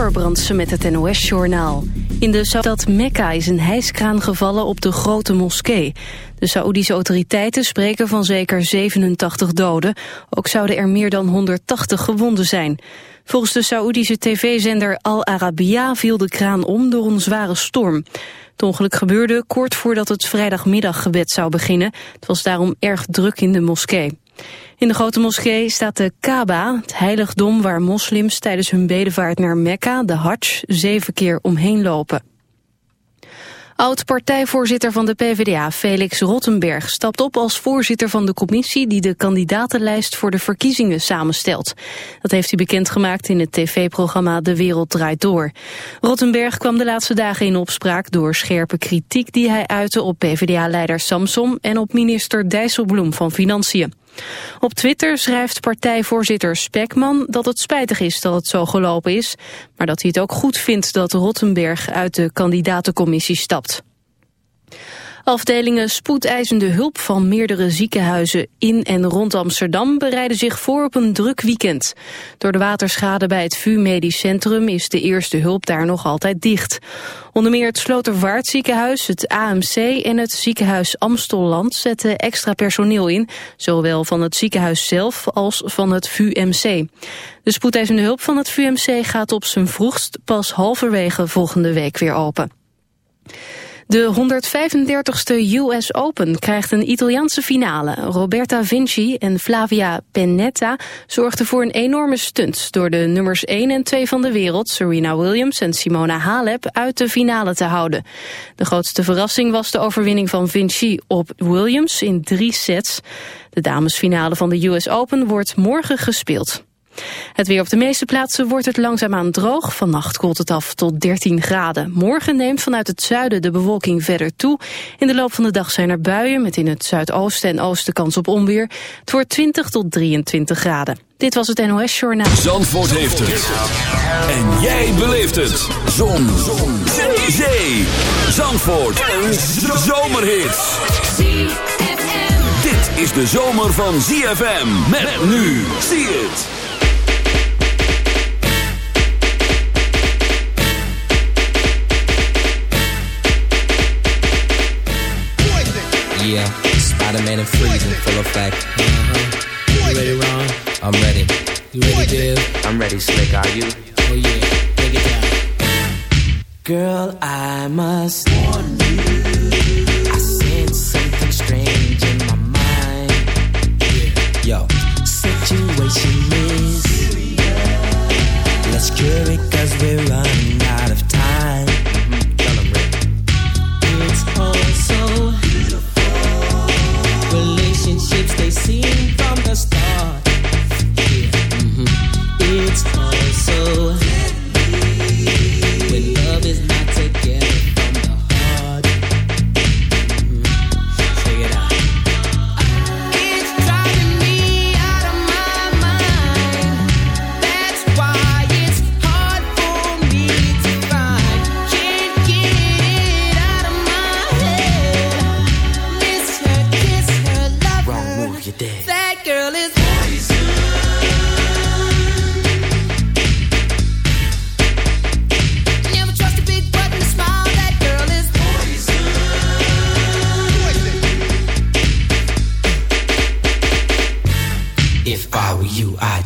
Amber met het NOS-journaal. In de stad Mekka is een hijskraan gevallen op de grote moskee. De Saoedische autoriteiten spreken van zeker 87 doden. Ook zouden er meer dan 180 gewonden zijn. Volgens de Saoedische tv-zender Al Arabiya viel de kraan om door een zware storm. Het ongeluk gebeurde kort voordat het vrijdagmiddaggebed zou beginnen. Het was daarom erg druk in de moskee. In de grote moskee staat de Kaaba, het heiligdom waar moslims tijdens hun bedevaart naar Mekka, de Hajj, zeven keer omheen lopen. Oud-partijvoorzitter van de PvdA, Felix Rottenberg, stapt op als voorzitter van de commissie die de kandidatenlijst voor de verkiezingen samenstelt. Dat heeft hij bekendgemaakt in het tv-programma De Wereld Draait Door. Rottenberg kwam de laatste dagen in opspraak door scherpe kritiek die hij uitte op PvdA-leider Samsom en op minister Dijsselbloem van Financiën. Op Twitter schrijft partijvoorzitter Spekman dat het spijtig is dat het zo gelopen is, maar dat hij het ook goed vindt dat Rottenberg uit de kandidatencommissie stapt. Afdelingen spoedeisende hulp van meerdere ziekenhuizen in en rond Amsterdam bereiden zich voor op een druk weekend. Door de waterschade bij het VU Medisch Centrum is de eerste hulp daar nog altijd dicht. Onder meer het Slotervaart ziekenhuis, het AMC en het ziekenhuis Amstelland zetten extra personeel in, zowel van het ziekenhuis zelf als van het VUMC. De spoedeisende hulp van het VUMC gaat op zijn vroegst pas halverwege volgende week weer open. De 135ste US Open krijgt een Italiaanse finale. Roberta Vinci en Flavia Pennetta zorgden voor een enorme stunt... door de nummers 1 en 2 van de wereld, Serena Williams en Simona Halep... uit de finale te houden. De grootste verrassing was de overwinning van Vinci op Williams in drie sets. De damesfinale van de US Open wordt morgen gespeeld. Het weer op de meeste plaatsen wordt het langzaamaan droog. Vannacht koelt het af tot 13 graden. Morgen neemt vanuit het zuiden de bewolking verder toe. In de loop van de dag zijn er buien met in het zuidoosten en oosten kans op onweer. Het wordt 20 tot 23 graden. Dit was het NOS Journaal. Zandvoort heeft het. En jij beleeft het. Zon. Zon. Zee. Zee. Zandvoort. Een zomerhit. Dit is de zomer van ZFM. Met nu. Zie het. Yeah, Spider-Man and freezing full effect. Uh-huh. You ready, Ron? I'm ready. You ready, Dave? I'm ready, Slick. Are you? Oh yeah, take it down. Girl, I must warn you. I sense something strange in my mind. Yo, situation is Let's cure it cause we're running out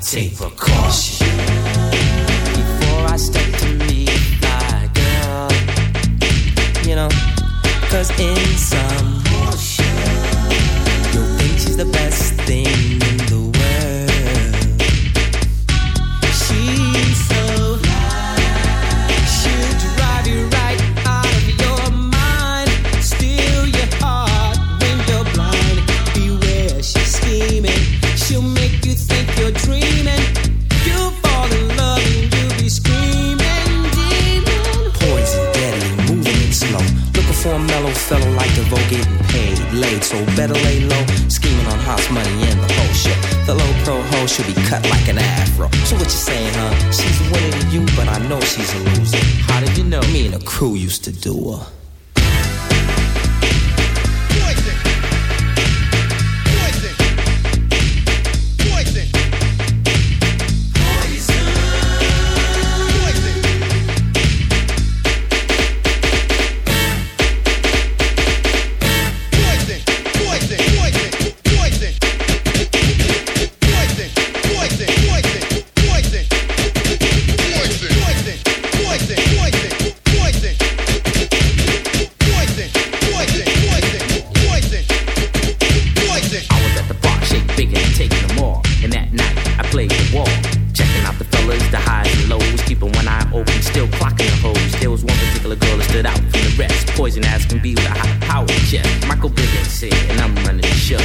take precaution. Used to do MC, and I'm running the show.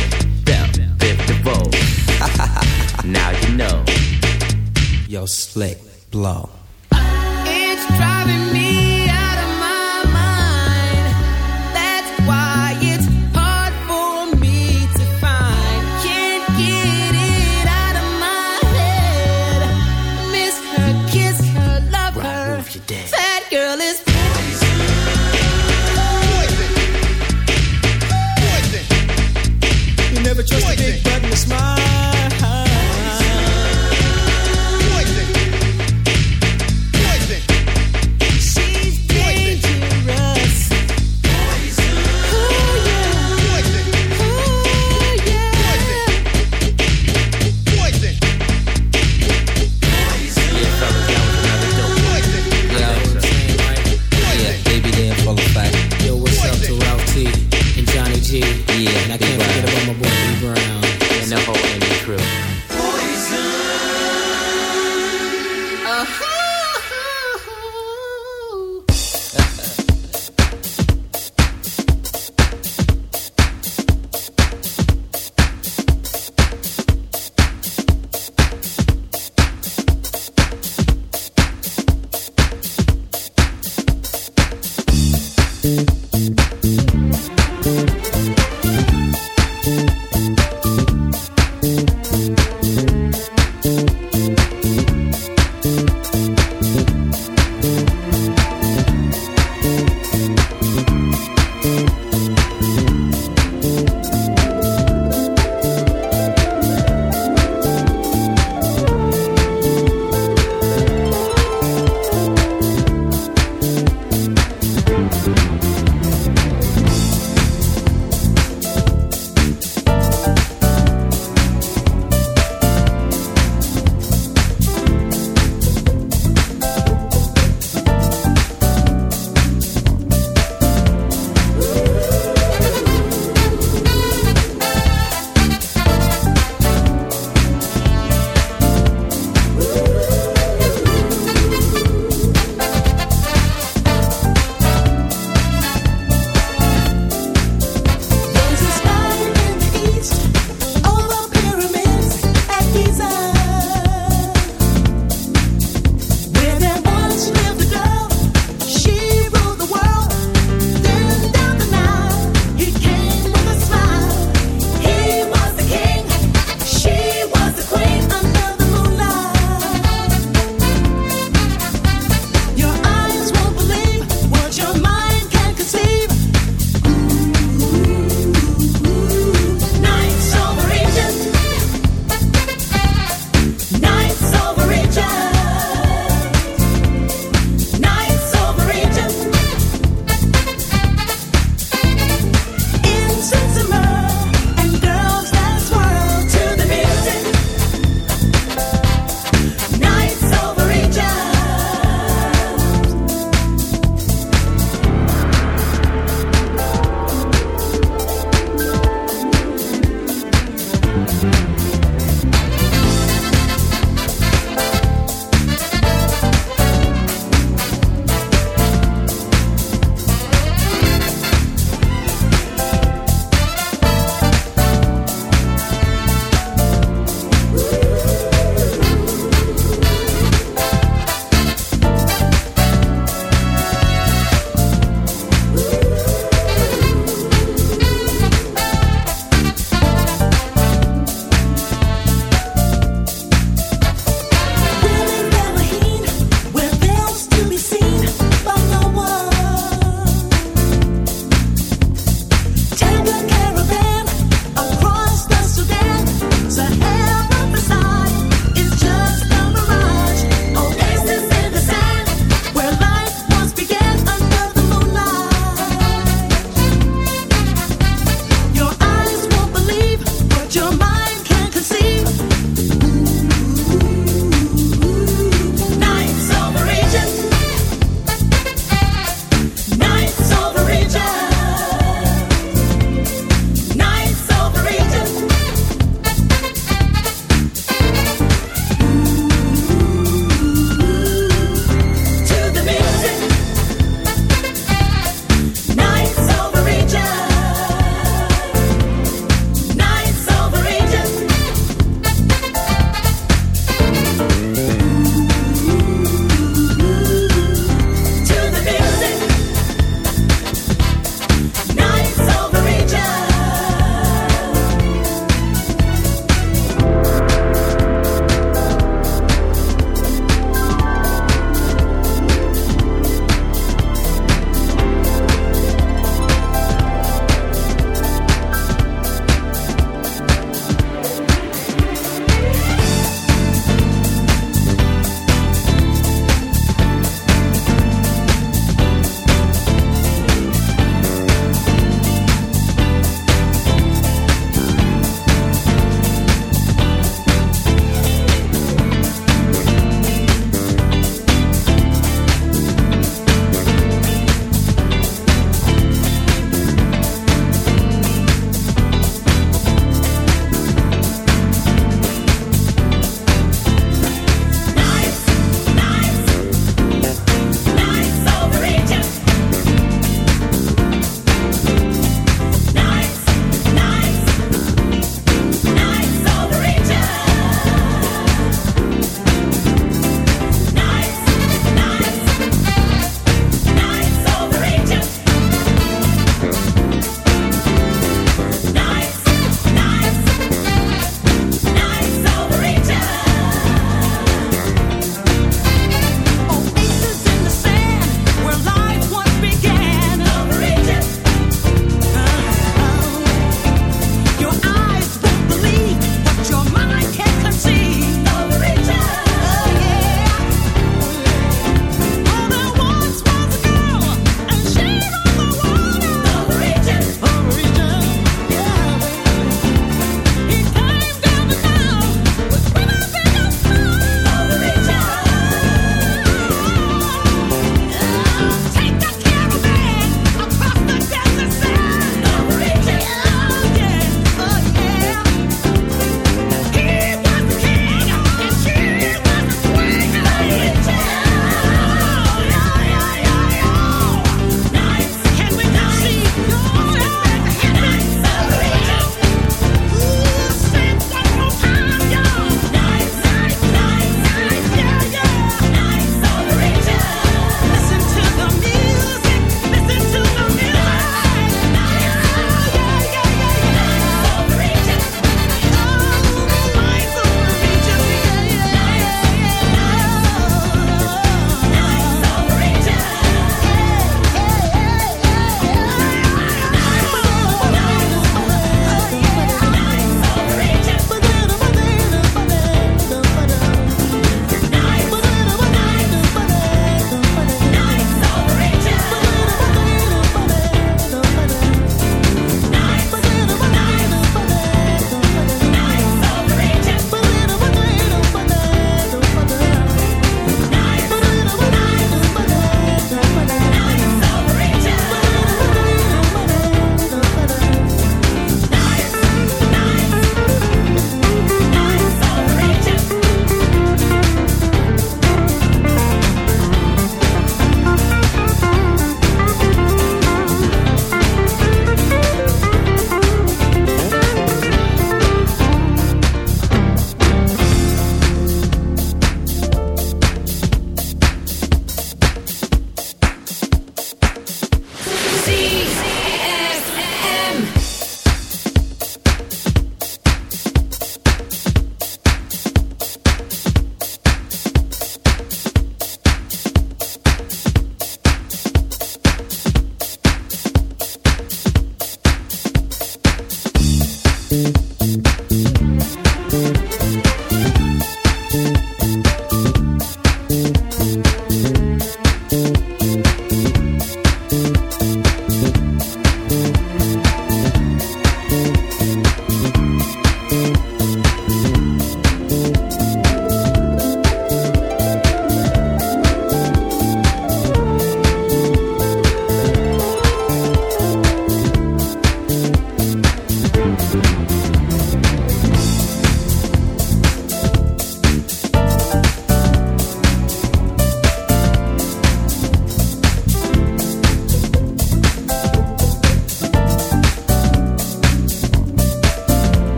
Bell, of all. now you know. Yo, slick, blow.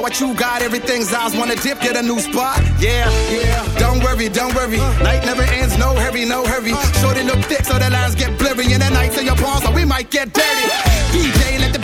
what you got. Everything's eyes wanna dip, get a new spot. Yeah, yeah. Don't worry, don't worry. Night never ends, no hurry, no hurry. Shorty look thick, so the lines get blurry, in the night. So your palms, or we might get dirty. DJ, let the